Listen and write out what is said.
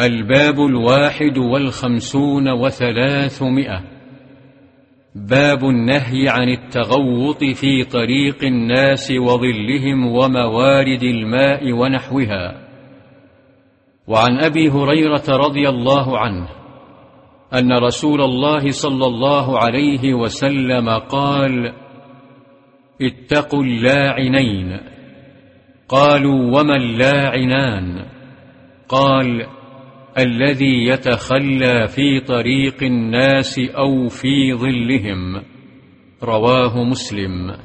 الباب الواحد والخمسون وثلاثمائة. باب النهي عن التغوط في طريق الناس وظلهم وموارد الماء ونحوها. وعن أبي هريرة رضي الله عنه أن رسول الله صلى الله عليه وسلم قال اتقوا اللاعنين. قالوا وما اللاعنان؟ قال الذي يتخلى في طريق الناس أو في ظلهم. رواه مسلم.